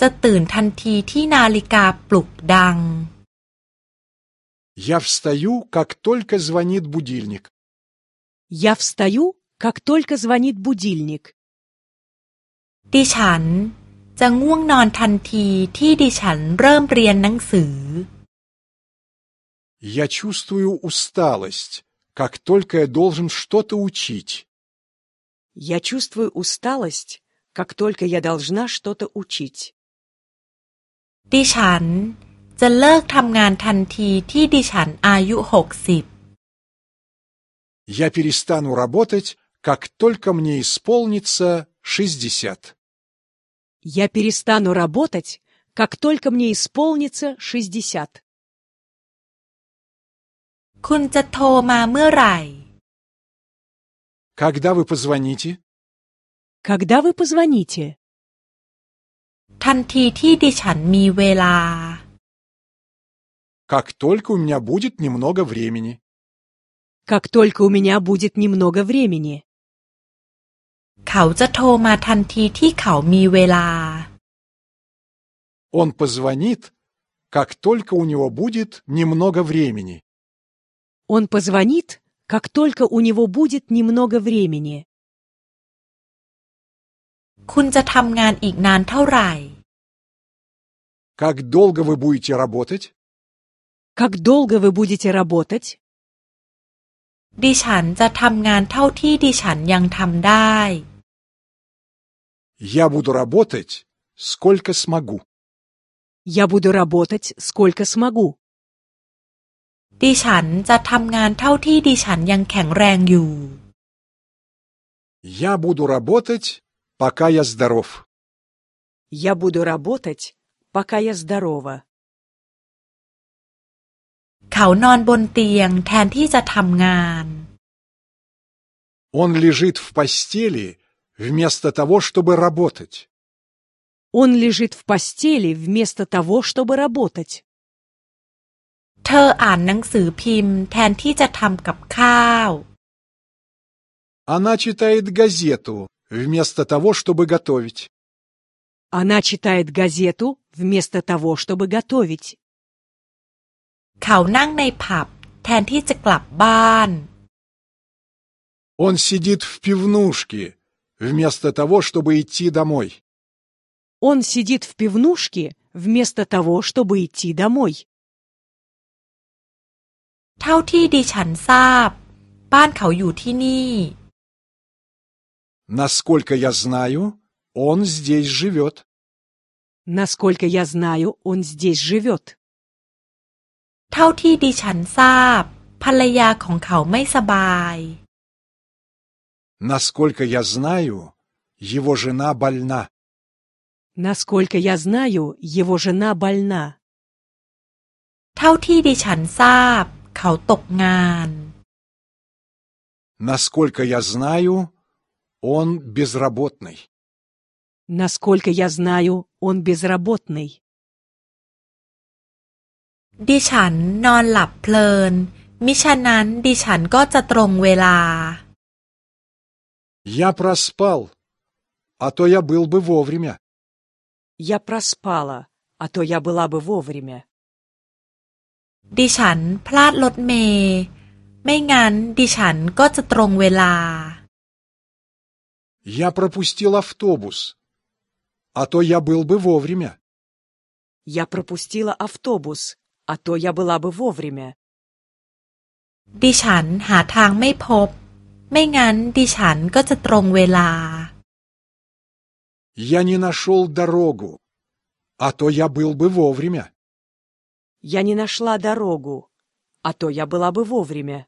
จะตื่นทันทีที่นาฬิกาปลุกดัง Я встаю, как только звонит будильник. Я встаю, как только звонит будильник. ดิฉันจะง่วงนอนทันทีที่ดิฉันเริ่มเรียนหนังสือ Я чувствую усталость, как только я должен что-то учить. Я чувствую усталость, как только я должна что-то учить. ดิฉันจะเลิกทำงานทันทีที่ดิฉันอายุหกสิบ Я перестану работать, как только мне исполнится шестьдесят. Я перестану работать, как только мне исполнится шестьдесят. คุณจะโทรมาเมื่อไหร่ Когда вы позвоните? Когда вы позвоните? ทันทีที่ดิฉันมีเวลา Как только у меня будет немного времени. Как только у меня будет немного времени. เขาจะโทรมาทันทีที่เขามีเวลา Он позвонит, как только у него будет немного времени. Он позвонит, как только у него будет немного времени. คุณจะทำงานอีกนานเท่าไหร่ Как долго вы будете работать? Как долго вы будете работать? ดิฉันจะทำงานเท่าที่ดิฉันยังทำได้ Я буду работать, сколько смогу. Я буду работать, сколько смогу. ดิฉันจะทำงานเท่าที่ดิฉันยังแข็งแรงอยู่ Я буду работать, пока я здоров. Я буду работать, пока я здорова. เขานอนบนเตียงแทนที่จะทำงาน Он лежит в постели, вместо того, чтобы работать. Он лежит в постели вместо того, чтобы работать. เธออ่านหนังสือพิมพ์แทนที่จะทำกับข้าว Она читает газету, вместо того, чтобы готовить. Она читает газету вместо того, чтобы готовить. เขานั่งในผับแทนที่จะกลับบ้าน Он сидит в пивнушке, вместо того, чтобы идти домой. Он сидит в пивнушке вместо того, чтобы идти домой. เท่าที่ดิฉันทราบ บ้านเขาอยู่ที่นี่ Насколько я знаю, он здесь живет. Насколько я знаю, он здесь живет. เท่าที่ดิฉันทราบ ภรรยาของเขาไม่สบาย Насколько я знаю, его жена больна. Насколько я знаю, его жена больна. เท่าที่ดิฉันทราบ เขาตกงาน Насколько я знаю, он безработный. Насколько я знаю, он безработный. ดิฉันนอนหลับเพลิน มิฉะนั้นดิฉันก็จะตรงเวลา Я проспал, а то я был бы вовремя. Я проспала, а то я была бы вовремя. ดิฉันพลาดรถเมย์ไม่งั้นดิฉันก็จะตรงเวลา Я пропустил автобус, а то я был бы вовремя. Я пропустила автобус, а то я была бы вовремя. ดิฉันหาทางไม่พบ ไม่งั้นดิฉันก็จะตรงเวลา Я не нашел дорогу, а то я был бы вовремя. Я не нашла дорогу, а то я была бы вовремя.